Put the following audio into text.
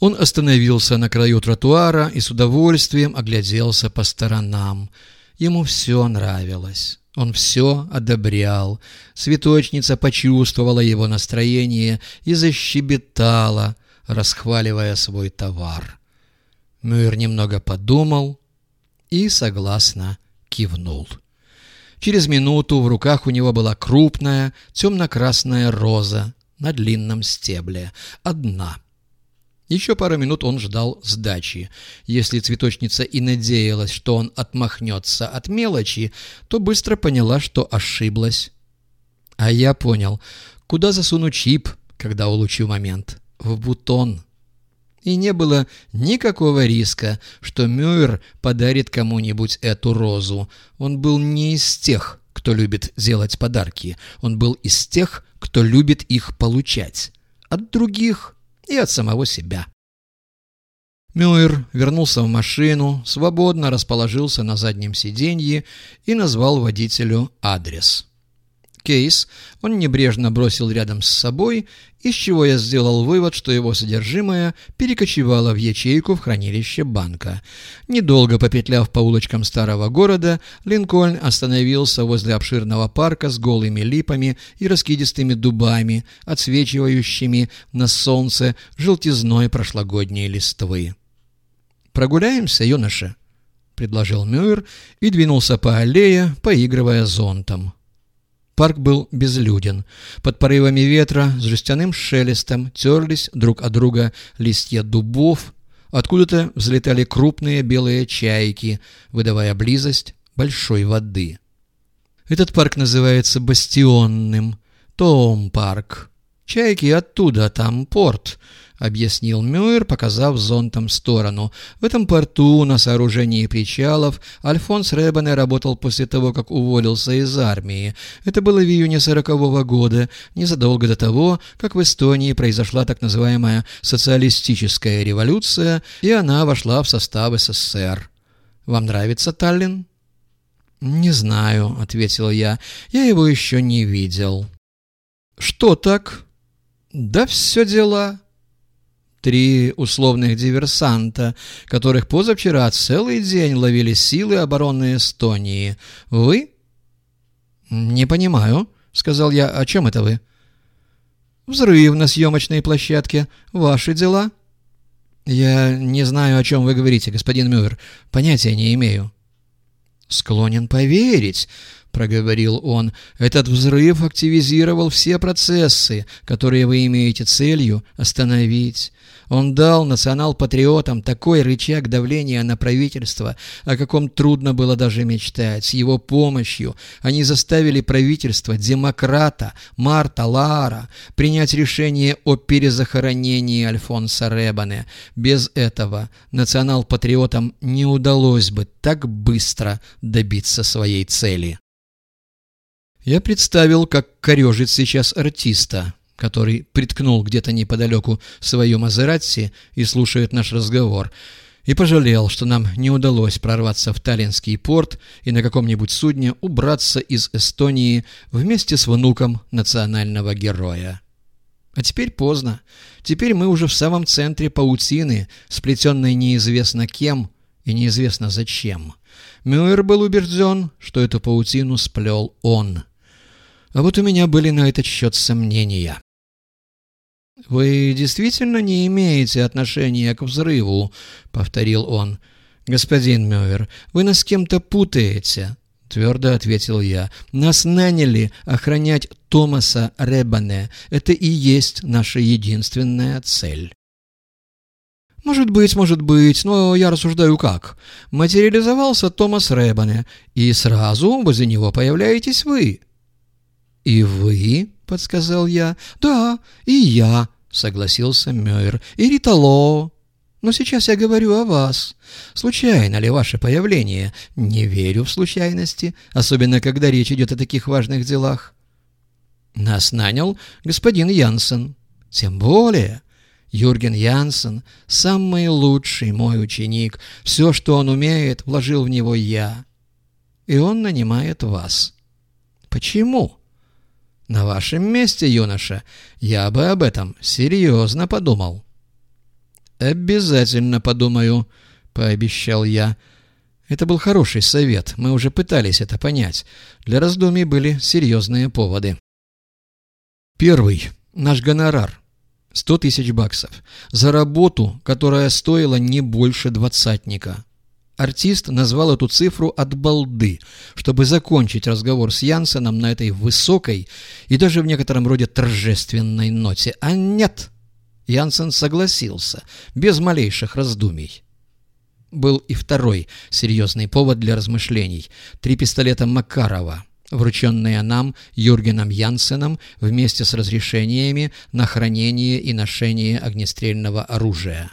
Он остановился на краю тротуара и с удовольствием огляделся по сторонам. Ему все нравилось. Он все одобрял. Цветочница почувствовала его настроение и защебетала, расхваливая свой товар. Мюэр немного подумал и согласно кивнул. Через минуту в руках у него была крупная темно-красная роза на длинном стебле. Одна — еще пару минут он ждал сдачи. Если цветочница и надеялась, что он отмахнется от мелочи, то быстро поняла, что ошиблась. А я понял, куда засуну чип, когда улучшу момент. В бутон. И не было никакого риска, что Мюэр подарит кому-нибудь эту розу. Он был не из тех, кто любит делать подарки. Он был из тех, кто любит их получать. От других и от самого себя. Мюэр вернулся в машину, свободно расположился на заднем сиденье и назвал водителю адрес. Кейс он небрежно бросил рядом с собой, из чего я сделал вывод, что его содержимое перекочевало в ячейку в хранилище банка. Недолго попетляв по улочкам старого города, Линкольн остановился возле обширного парка с голыми липами и раскидистыми дубами, отсвечивающими на солнце желтизной прошлогодней листвы. «Прогуляемся, юноша?» — предложил Мюэр и двинулся по аллее, поигрывая зонтом. Парк был безлюден. Под порывами ветра с жестяным шелестом терлись друг от друга листья дубов, откуда-то взлетали крупные белые чайки, выдавая близость большой воды. Этот парк называется Бастионным, Том-парк. Чайки оттуда, там порт, — объяснил Мюэр, показав зонтом сторону. В этом порту, на сооружении причалов, Альфонс Ребане работал после того, как уволился из армии. Это было в июне сорокового года, незадолго до того, как в Эстонии произошла так называемая социалистическая революция, и она вошла в состав СССР. «Вам нравится Таллин?» «Не знаю», — ответил я. «Я его еще не видел». «Что так?» «Да все дела». Три условных диверсанта, которых позавчера целый день ловили силы обороны Эстонии. Вы? Не понимаю, сказал я. О чем это вы? Взрыв на съемочной площадке. Ваши дела? Я не знаю, о чем вы говорите, господин Мюр. Понятия не имею. Склонен поверить, — проговорил он, — «этот взрыв активизировал все процессы, которые вы имеете целью остановить. Он дал национал-патриотам такой рычаг давления на правительство, о каком трудно было даже мечтать. С его помощью они заставили правительство демократа Марта Лара принять решение о перезахоронении Альфонса Ребане. Без этого национал-патриотам не удалось бы так быстро добиться своей цели. Я представил, как корежит сейчас артиста, который приткнул где-то неподалеку свою Мазератси и слушает наш разговор, и пожалел, что нам не удалось прорваться в Таллинский порт и на каком-нибудь судне убраться из Эстонии вместе с внуком национального героя. А теперь поздно. Теперь мы уже в самом центре паутины, сплетенной неизвестно кем и неизвестно зачем. Мюэр был убежден, что эту паутину сплел он. А вот у меня были на этот счет сомнения. «Вы действительно не имеете отношения к взрыву?» — повторил он. «Господин Мюэр, вы нас с кем-то путаете», — твердо ответил я. «Нас наняли охранять Томаса Ребане. Это и есть наша единственная цель». «Может быть, может быть, но я рассуждаю как. Материализовался Томас Ребане, и сразу возле него появляетесь вы». «И вы?» — подсказал я. «Да, и я», — согласился Мёйр. «И Ритало. Но сейчас я говорю о вас. Случайно ли ваше появление? Не верю в случайности, особенно когда речь идет о таких важных делах». Нас нанял господин Янсен. Тем более... Юрген Янсен — самый лучший мой ученик. Все, что он умеет, вложил в него я. И он нанимает вас. Почему? На вашем месте, юноша, я бы об этом серьезно подумал. «Обязательно подумаю», — пообещал я. Это был хороший совет, мы уже пытались это понять. Для раздумий были серьезные поводы. Первый. Наш гонорар. Сто тысяч баксов. За работу, которая стоила не больше двадцатника. Артист назвал эту цифру от балды, чтобы закончить разговор с Янсеном на этой высокой и даже в некотором роде торжественной ноте. А нет! Янсен согласился, без малейших раздумий. Был и второй серьезный повод для размышлений. Три пистолета Макарова, врученные нам Юргеном Янсеном вместе с разрешениями на хранение и ношение огнестрельного оружия.